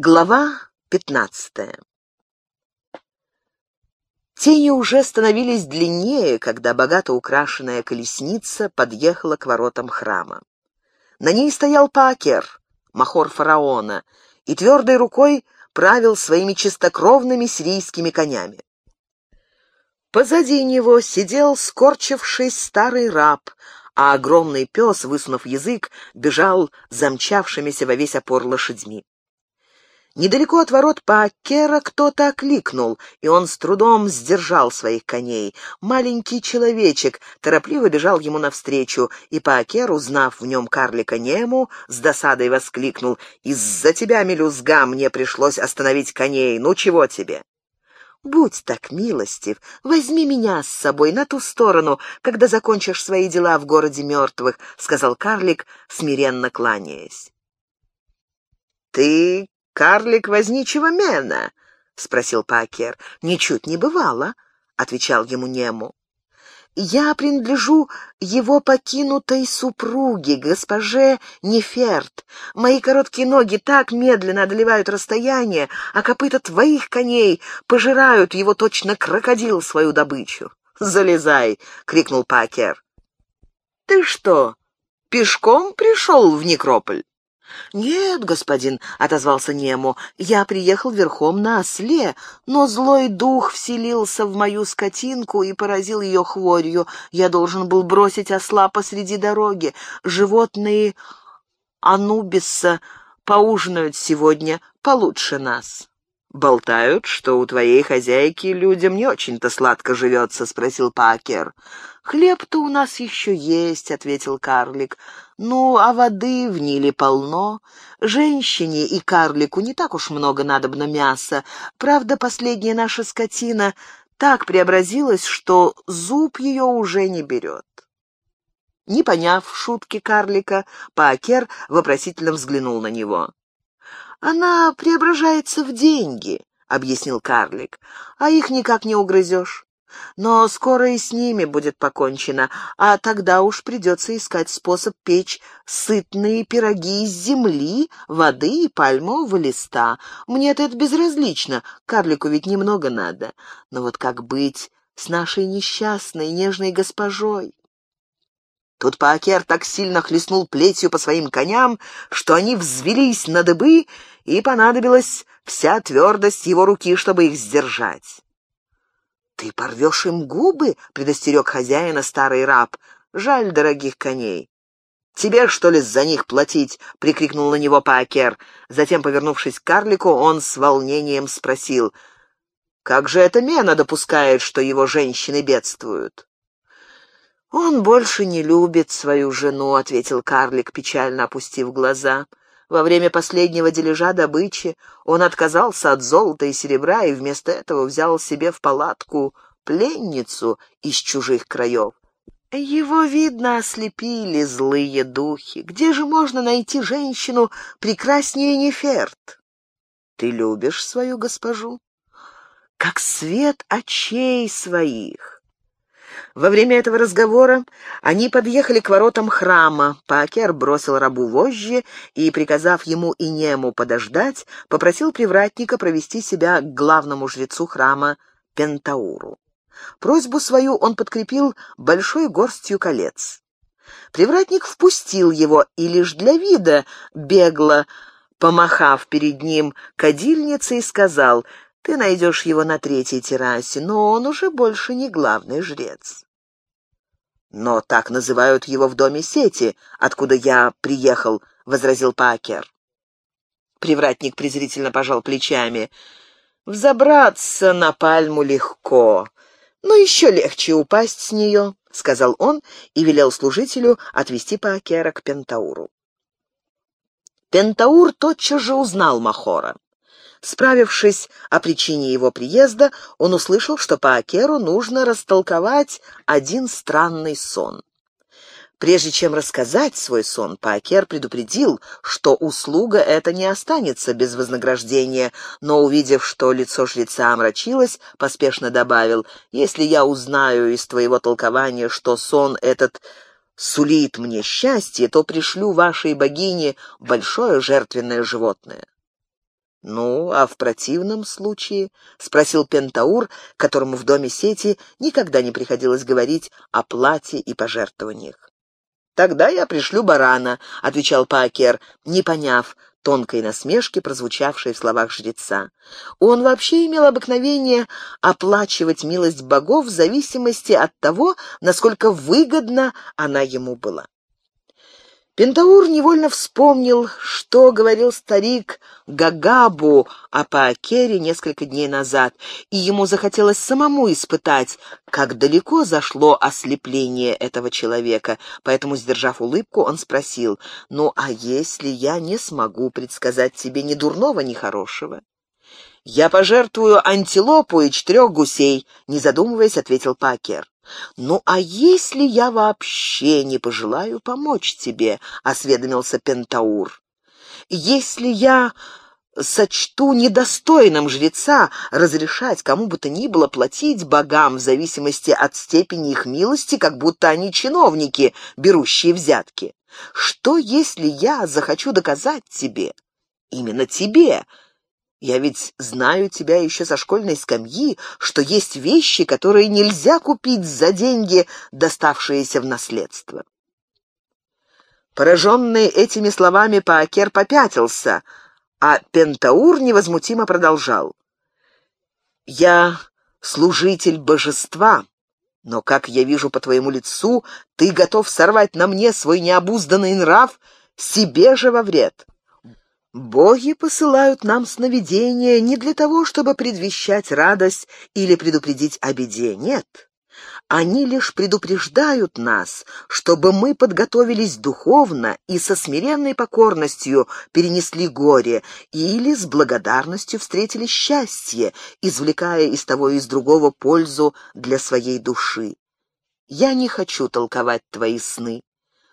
Глава пятнадцатая Тени уже становились длиннее, когда богато украшенная колесница подъехала к воротам храма. На ней стоял Паакер, махор фараона, и твердой рукой правил своими чистокровными сирийскими конями. Позади него сидел скорчивший старый раб, а огромный пес, высунув язык, бежал замчавшимися во весь опор лошадьми. Недалеко от ворот Паакера кто-то окликнул, и он с трудом сдержал своих коней. Маленький человечек торопливо бежал ему навстречу, и Паакер, узнав в нем карлика Нему, с досадой воскликнул «Из-за тебя, мелюзга, мне пришлось остановить коней. Ну чего тебе?» «Будь так милостив, возьми меня с собой на ту сторону, когда закончишь свои дела в городе мертвых», — сказал карлик, смиренно кланяясь. «Ты карлик возничего Мена?» — спросил Пакер. «Ничуть не бывало», — отвечал ему Нему. «Я принадлежу его покинутой супруге, госпоже Неферт. Мои короткие ноги так медленно одолевают расстояние, а копыта твоих коней пожирают его точно крокодил свою добычу. «Залезай!» — крикнул Пакер. «Ты что, пешком пришел в Некрополь?» «Нет, господин», — отозвался Нему, — «я приехал верхом на осле, но злой дух вселился в мою скотинку и поразил ее хворью. Я должен был бросить осла посреди дороги. Животные Анубиса поужинают сегодня получше нас». «Болтают, что у твоей хозяйки людям не очень-то сладко живется», — спросил Пакер. «Хлеб-то у нас еще есть», — ответил карлик. «Ну, а воды в Ниле полно. Женщине и карлику не так уж много надобно мяса. Правда, последняя наша скотина так преобразилась, что зуб ее уже не берет». Не поняв шутки карлика, Пакер вопросительно взглянул на него. «Она преображается в деньги», — объяснил карлик, — «а их никак не угрызешь. Но скоро и с ними будет покончено, а тогда уж придется искать способ печь сытные пироги из земли, воды и пальмового листа. Мне-то это безразлично, карлику ведь немного надо. Но вот как быть с нашей несчастной, нежной госпожой? Тут Паакер так сильно хлестнул плетью по своим коням, что они взвелись на дыбы, и понадобилась вся твердость его руки, чтобы их сдержать. «Ты порвешь им губы?» — предостерег хозяина старый раб. «Жаль дорогих коней». «Тебе, что ли, за них платить?» — прикрикнул на него Паакер. Затем, повернувшись к карлику, он с волнением спросил. «Как же это Мена допускает, что его женщины бедствуют?» «Он больше не любит свою жену», — ответил карлик, печально опустив глаза. «Во время последнего дележа добычи он отказался от золота и серебра и вместо этого взял себе в палатку пленницу из чужих краев. Его, видно, ослепили злые духи. Где же можно найти женщину прекраснее Неферт? Ты любишь свою госпожу? Как свет очей своих. Во время этого разговора они подъехали к воротам храма. Пакер бросил рабу вожжи и, приказав ему и нему подождать, попросил привратника провести себя к главному жрецу храма Пентауру. Просьбу свою он подкрепил большой горстью колец. Привратник впустил его и лишь для вида бегло, помахав перед ним кадильницей, сказал — ты найдешь его на третьей террасе, но он уже больше не главный жрец. Но так называют его в доме сети, откуда я приехал, — возразил Пакер. Привратник презрительно пожал плечами. «Взобраться на пальму легко, но еще легче упасть с нее», — сказал он и велел служителю отвести Паакера к Пентауру. Пентаур тотчас же узнал Махора. Справившись о причине его приезда, он услышал, что по Акеру нужно растолковать один странный сон. Прежде чем рассказать свой сон, Паакер предупредил, что услуга эта не останется без вознаграждения, но, увидев, что лицо жреца омрачилось, поспешно добавил, «Если я узнаю из твоего толкования, что сон этот сулит мне счастье, то пришлю вашей богине большое жертвенное животное». «Ну, а в противном случае?» — спросил Пентаур, которому в доме сети никогда не приходилось говорить о плате и пожертвованиях. «Тогда я пришлю барана», — отвечал Пакер, не поняв тонкой насмешки, прозвучавшей в словах жреца. Он вообще имел обыкновение оплачивать милость богов в зависимости от того, насколько выгодна она ему была. Пентаур невольно вспомнил, что говорил старик Гагабу о Паакере несколько дней назад, и ему захотелось самому испытать, как далеко зашло ослепление этого человека, поэтому, сдержав улыбку, он спросил, «Ну, а если я не смогу предсказать тебе ни дурного, ни хорошего?» «Я пожертвую антилопу и четырех гусей», — не задумываясь, ответил Пакер. «Ну, а если я вообще не пожелаю помочь тебе?» — осведомился Пентаур. «Если я сочту недостойным жреца разрешать кому бы то ни было платить богам в зависимости от степени их милости, как будто они чиновники, берущие взятки. Что, если я захочу доказать тебе, именно тебе, я ведь знаю тебя еще со школьной скамьи, что есть вещи, которые нельзя купить за деньги, доставшиеся в наследство. Пораженный этими словами, Паакер попятился, а Пентаур невозмутимо продолжал. «Я служитель божества, но, как я вижу по твоему лицу, ты готов сорвать на мне свой необузданный нрав себе же во вред». Боги посылают нам сновидения не для того, чтобы предвещать радость или предупредить о беде, нет. Они лишь предупреждают нас, чтобы мы подготовились духовно и со смиренной покорностью перенесли горе или с благодарностью встретили счастье, извлекая из того и из другого пользу для своей души. Я не хочу толковать твои сны.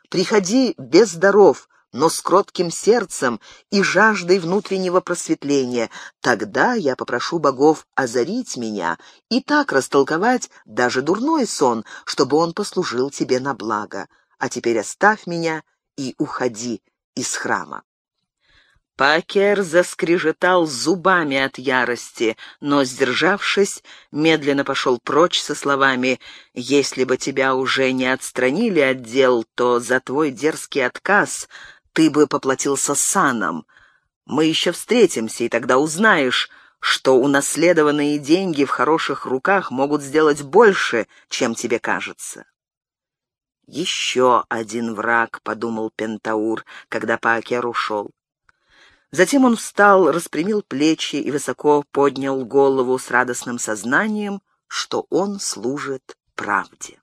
Приходи без даров, но с кротким сердцем и жаждой внутреннего просветления. Тогда я попрошу богов озарить меня и так растолковать даже дурной сон, чтобы он послужил тебе на благо. А теперь оставь меня и уходи из храма. Пакер заскрежетал зубами от ярости, но, сдержавшись, медленно пошел прочь со словами «Если бы тебя уже не отстранили от дел, то за твой дерзкий отказ ты бы поплатился саном. Мы еще встретимся, и тогда узнаешь, что унаследованные деньги в хороших руках могут сделать больше, чем тебе кажется. «Еще один враг», — подумал Пентаур, когда Паакер ушел. Затем он встал, распрямил плечи и высоко поднял голову с радостным сознанием, что он служит правде.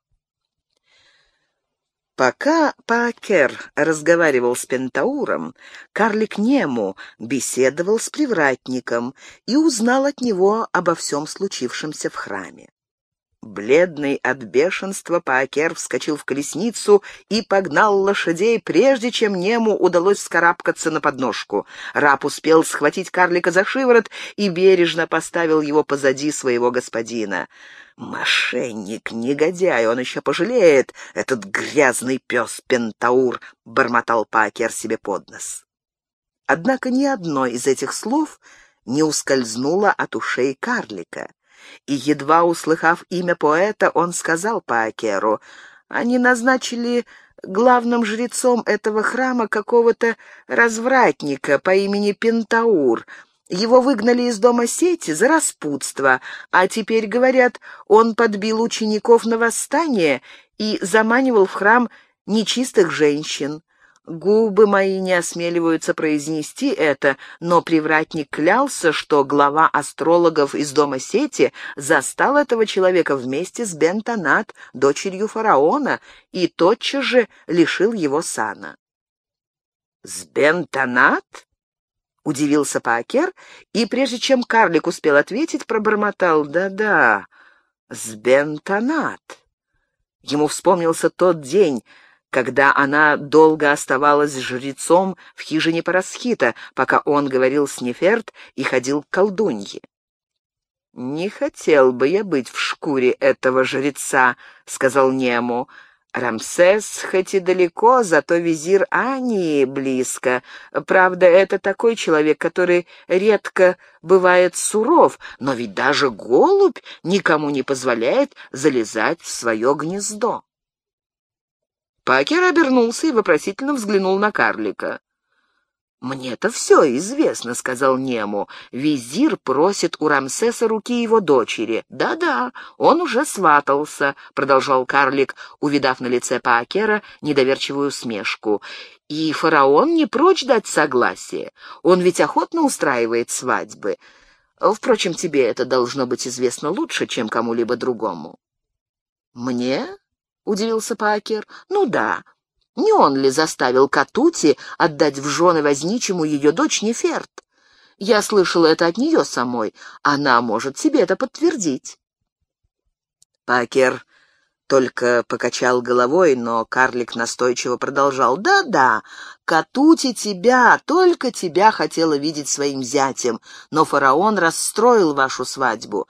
Пока Паакер разговаривал с Пентауром, карлик Нему беседовал с привратником и узнал от него обо всем случившемся в храме. Бледный от бешенства, Паакер вскочил в колесницу и погнал лошадей, прежде чем Нему удалось вскарабкаться на подножку. Раб успел схватить карлика за шиворот и бережно поставил его позади своего господина. «Мошенник, негодяй, он еще пожалеет, этот грязный пес Пентаур», — бормотал Паакер себе под нос. Однако ни одно из этих слов не ускользнуло от ушей карлика и, едва услыхав имя поэта, он сказал Паакеру, «Они назначили главным жрецом этого храма какого-то развратника по имени Пентаур. Его выгнали из дома сети за распутство, а теперь, говорят, он подбил учеников на восстание и заманивал в храм нечистых женщин. Губы мои не осмеливаются произнести это, но привратник клялся, что глава астрологов из дома сети застал этого человека вместе с Бентонат, дочерью фараона, и тотчас же лишил его сана. «С Бентонат?» — удивился Паакер, и прежде чем карлик успел ответить, пробормотал «да-да, с Бентонат». Ему вспомнился тот день, когда она долго оставалась жрецом в хижине Парасхита, пока он говорил с Неферт и ходил к колдунье. «Не хотел бы я быть в шкуре этого жреца», — сказал Нему. Рамсес хоть и далеко, зато визир Ани близко. Правда, это такой человек, который редко бывает суров, но ведь даже голубь никому не позволяет залезать в свое гнездо. Пакер обернулся и вопросительно взглянул на карлика. «Мне-то все известно», — сказал Нему. «Визир просит у Рамсеса руки его дочери». «Да-да, он уже сватался», — продолжал карлик, увидав на лице Паакера недоверчивую усмешку. «И фараон не прочь дать согласие. Он ведь охотно устраивает свадьбы. Впрочем, тебе это должно быть известно лучше, чем кому-либо другому». «Мне?» — удивился Паакер. «Ну да». Не он ли заставил Катути отдать в жены возничему ее дочь Неферт? Я слышала это от нее самой. Она может себе это подтвердить. Пакер только покачал головой, но карлик настойчиво продолжал. «Да-да, Катути тебя, только тебя хотела видеть своим зятем, но фараон расстроил вашу свадьбу.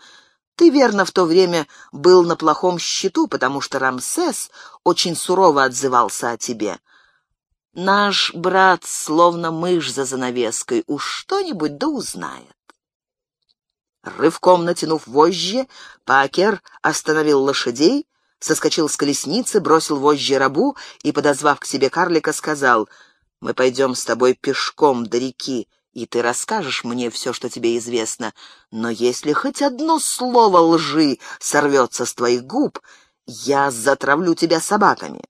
Ты, верно, в то время был на плохом счету, потому что Рамсес очень сурово отзывался о тебе. Наш брат, словно мышь за занавеской, уж что-нибудь да узнает. Рывком натянув вожжи, Пакер остановил лошадей, соскочил с колесницы, бросил вожжи рабу и, подозвав к себе карлика, сказал, «Мы пойдем с тобой пешком до реки, и ты расскажешь мне все, что тебе известно. Но если хоть одно слово лжи сорвется с твоих губ, я затравлю тебя собаками».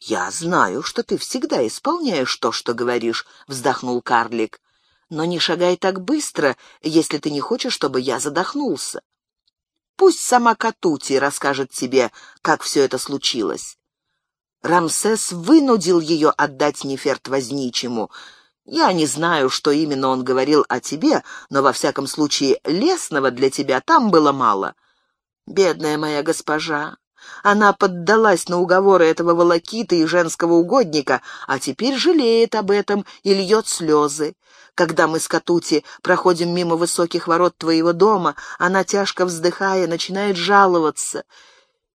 «Я знаю, что ты всегда исполняешь то, что говоришь», — вздохнул карлик. «Но не шагай так быстро, если ты не хочешь, чтобы я задохнулся. Пусть сама Катути расскажет тебе, как все это случилось». Рамсес вынудил ее отдать Неферт возничему — я не знаю, что именно он говорил о тебе, но во всяком случае лесного для тебя там было мало. Бедная моя госпожа, она поддалась на уговоры этого волокита и женского угодника, а теперь жалеет об этом и льет слезы. Когда мы с Катути проходим мимо высоких ворот твоего дома, она, тяжко вздыхая, начинает жаловаться.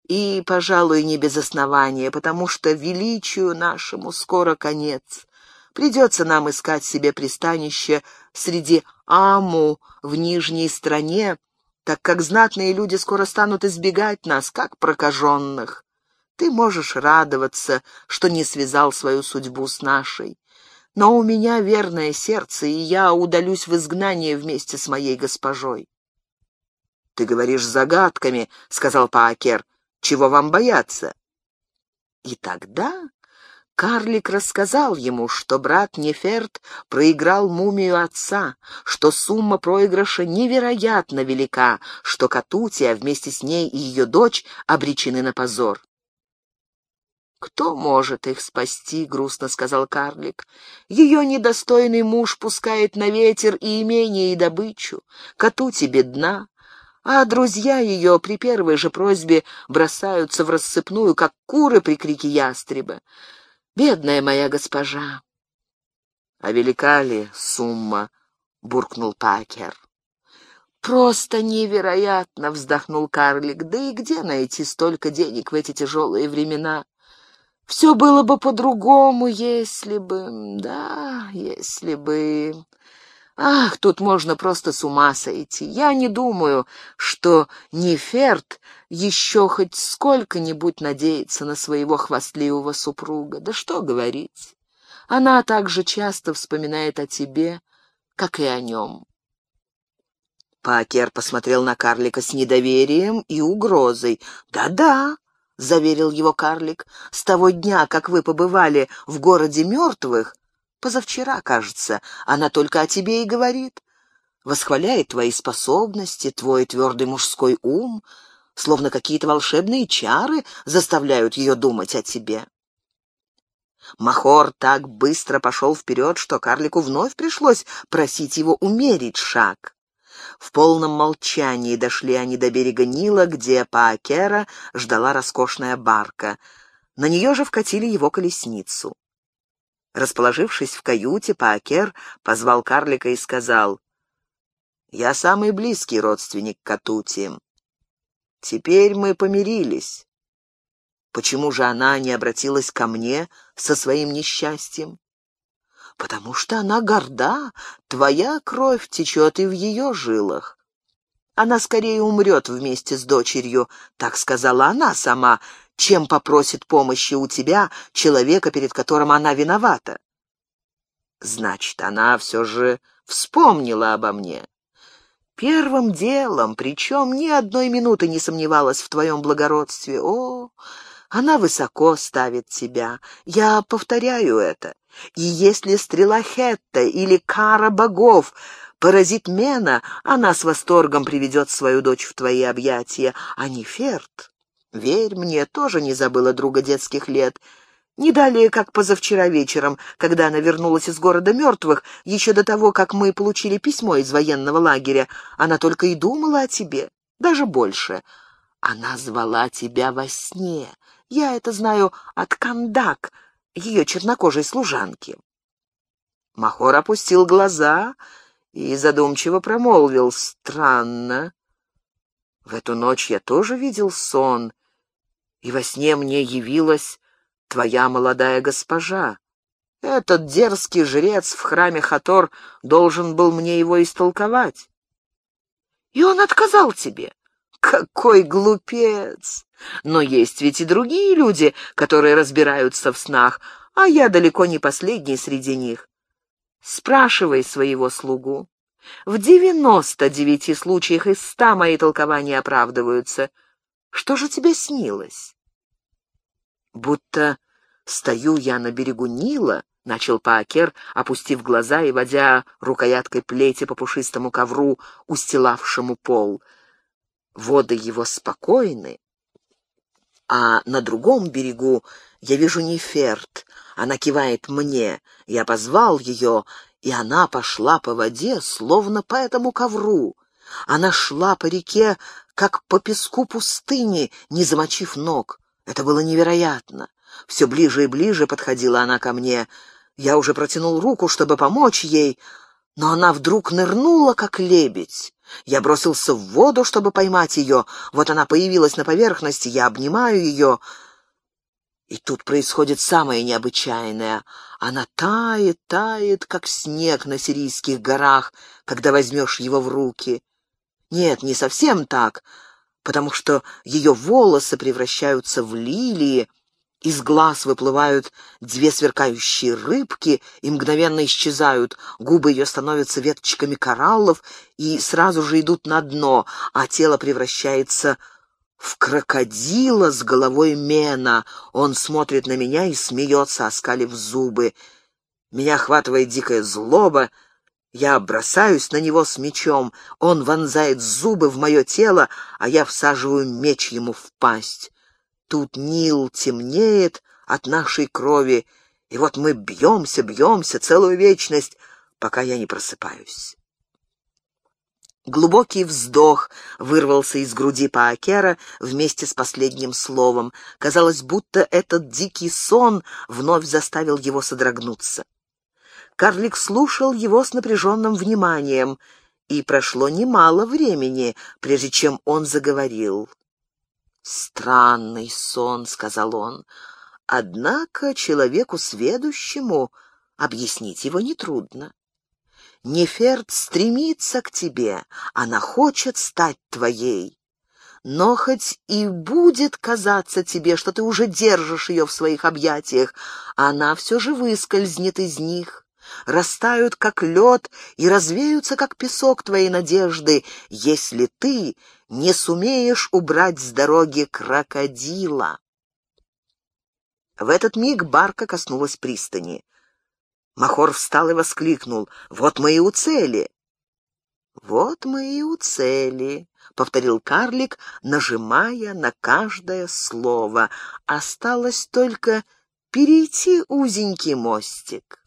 И, пожалуй, не без основания, потому что величию нашему скоро конец. Придется нам искать себе пристанище среди Аму в Нижней стране, так как знатные люди скоро станут избегать нас, как прокаженных. Ты можешь радоваться, что не связал свою судьбу с нашей. Но у меня верное сердце, и я удалюсь в изгнание вместе с моей госпожой. — Ты говоришь загадками, — сказал Паакер. — Чего вам бояться? И тогда Карлик рассказал ему, что брат Неферт проиграл мумию отца, что сумма проигрыша невероятно велика, что Катутия вместе с ней и ее дочь обречены на позор. «Кто может их спасти?» — грустно сказал карлик. «Ее недостойный муж пускает на ветер и имение, и добычу. Катути бедна, а друзья ее при первой же просьбе бросаются в рассыпную, как куры при крике ястреба. Бедная моя госпожа. — А велика ли сумма? — буркнул Пакер. «Просто невероятно!» — вздохнул карлик. «Да и где найти столько денег в эти тяжелые времена? Все было бы по-другому, если бы... Да, если бы...» Ах, тут можно просто с ума сойти. Я не думаю, что Неферт еще хоть сколько-нибудь надеется на своего хвастливого супруга. Да что говорить. Она так же часто вспоминает о тебе, как и о нем. Пакер посмотрел на карлика с недоверием и угрозой. «Да-да», — заверил его карлик, — «с того дня, как вы побывали в городе мертвых, Позавчера, кажется, она только о тебе и говорит. Восхваляет твои способности, твой твердый мужской ум, словно какие-то волшебные чары заставляют ее думать о тебе. Махор так быстро пошел вперед, что карлику вновь пришлось просить его умерить шаг. В полном молчании дошли они до берега Нила, где Паакера ждала роскошная барка. На нее же вкатили его колесницу. Расположившись в каюте, Паакер позвал карлика и сказал, «Я самый близкий родственник Катути. Теперь мы помирились. Почему же она не обратилась ко мне со своим несчастьем? Потому что она горда, твоя кровь течет и в ее жилах. Она скорее умрет вместе с дочерью, так сказала она сама, чем попросит помощи у тебя, человека, перед которым она виновата. Значит, она все же вспомнила обо мне. Первым делом, причем ни одной минуты не сомневалась в твоем благородстве. О, она высоко ставит тебя. Я повторяю это. И если стрела Хетта или кара богов поразит Мена, она с восторгом приведет свою дочь в твои объятия, а не Ферт. Верь мне, тоже не забыла друга детских лет. Не далее, как позавчера вечером, когда она вернулась из города мертвых, еще до того, как мы получили письмо из военного лагеря, она только и думала о тебе, даже больше. Она звала тебя во сне. Я это знаю от Кандак, ее чернокожей служанки. Махор опустил глаза и задумчиво промолвил «Странно. В эту ночь я тоже видел сон, и во сне мне явилась твоя молодая госпожа. Этот дерзкий жрец в храме Хатор должен был мне его истолковать. И он отказал тебе. Какой глупец! Но есть ведь и другие люди, которые разбираются в снах, а я далеко не последний среди них. Спрашивай своего слугу. В девяносто девяти случаях из ста мои толкования оправдываются. Что же тебе снилось? Будто стою я на берегу Нила, — начал Паакер, опустив глаза и водя рукояткой плети по пушистому ковру, устилавшему пол. Воды его спокойны, а на другом берегу я вижу Неферт. Она кивает мне. Я позвал ее, и она пошла по воде, словно по этому ковру. Она шла по реке, как по песку пустыни, не замочив ног. Это было невероятно. Все ближе и ближе подходила она ко мне. Я уже протянул руку, чтобы помочь ей, но она вдруг нырнула, как лебедь. Я бросился в воду, чтобы поймать ее. Вот она появилась на поверхности, я обнимаю ее. И тут происходит самое необычайное. Она тает, тает, как снег на сирийских горах, когда возьмешь его в руки. Нет, не совсем так, потому что ее волосы превращаются в лилии, из глаз выплывают две сверкающие рыбки и мгновенно исчезают. Губы ее становятся веточками кораллов и сразу же идут на дно, а тело превращается в крокодила с головой мена. Он смотрит на меня и смеется, оскалив зубы. Меня охватывает дикая злоба. Я бросаюсь на него с мечом. Он вонзает зубы в мое тело, а я всаживаю меч ему в пасть. Тут Нил темнеет от нашей крови, и вот мы бьемся, бьемся целую вечность, пока я не просыпаюсь. Глубокий вздох вырвался из груди Паакера вместе с последним словом. Казалось, будто этот дикий сон вновь заставил его содрогнуться. Карлик слушал его с напряженным вниманием, и прошло немало времени, прежде чем он заговорил. «Странный сон», — сказал он. «Однако человеку сведущему объяснить его нетрудно. Неферт стремится к тебе, она хочет стать твоей. Но хоть и будет казаться тебе, что ты уже держишь ее в своих объятиях, она все же выскользнет из них, растают, как лед, и развеются, как песок твоей надежды, если ты не сумеешь убрать с дороги крокодила. В этот миг барка коснулась пристани. Махор встал и воскликнул. «Вот мы и у цели!» «Вот мы и у цели», — повторил карлик, нажимая на каждое слово. «Осталось только перейти узенький мостик».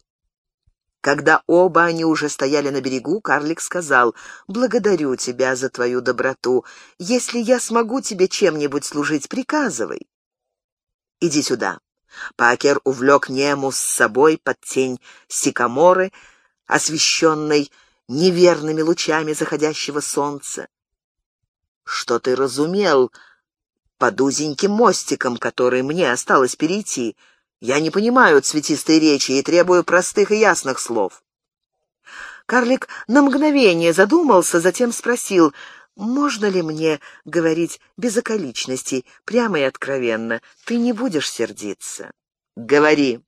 Когда оба они уже стояли на берегу, карлик сказал, «Благодарю тебя за твою доброту. Если я смогу тебе чем-нибудь служить, приказывай». «Иди сюда». Пакер увлек Нему с собой под тень сикаморы, освещенной неверными лучами заходящего солнца. «Что ты разумел под узеньким мостиком, который мне осталось перейти. Я не понимаю цветистой речи и требую простых и ясных слов». Карлик на мгновение задумался, затем спросил, «Можно ли мне говорить без околичностей, прямо и откровенно? Ты не будешь сердиться?» «Говори».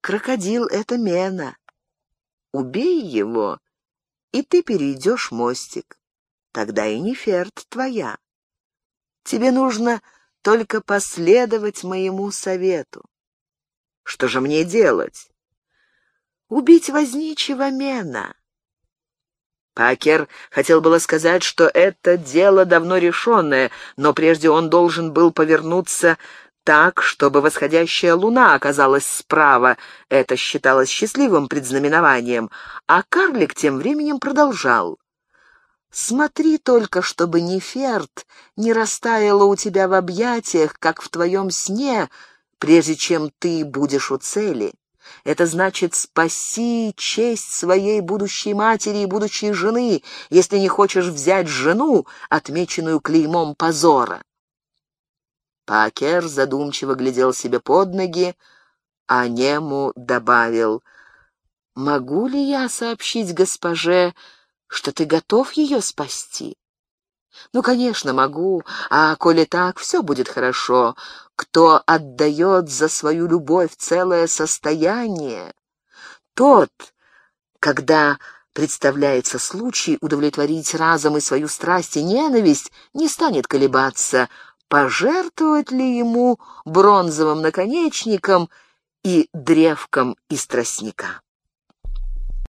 «Крокодил — это Мена. Убей его, и ты перейдешь мостик. Тогда и Неферт твоя. Тебе нужно только последовать моему совету. Что же мне делать? Убить возничего Мена. Пакер хотел было сказать, что это дело давно решенное, но прежде он должен был повернуться так, чтобы восходящая луна оказалась справа. Это считалось счастливым предзнаменованием, а карлик тем временем продолжал. Смотри только, чтобы Неферт не растаяла у тебя в объятиях, как в твоем сне, прежде чем ты будешь у цели. Это значит спаси честь своей будущей матери и будущей жены, если не хочешь взять жену, отмеченную клеймом позора. Пакер задумчиво глядел себе под ноги, а Нему добавил, «Могу ли я сообщить госпоже, что ты готов ее спасти. Ну, конечно, могу, а коли так, все будет хорошо. Кто отдает за свою любовь целое состояние, тот, когда представляется случай удовлетворить разом и свою страсть и ненависть, не станет колебаться, пожертвовать ли ему бронзовым наконечником и древком из тростника.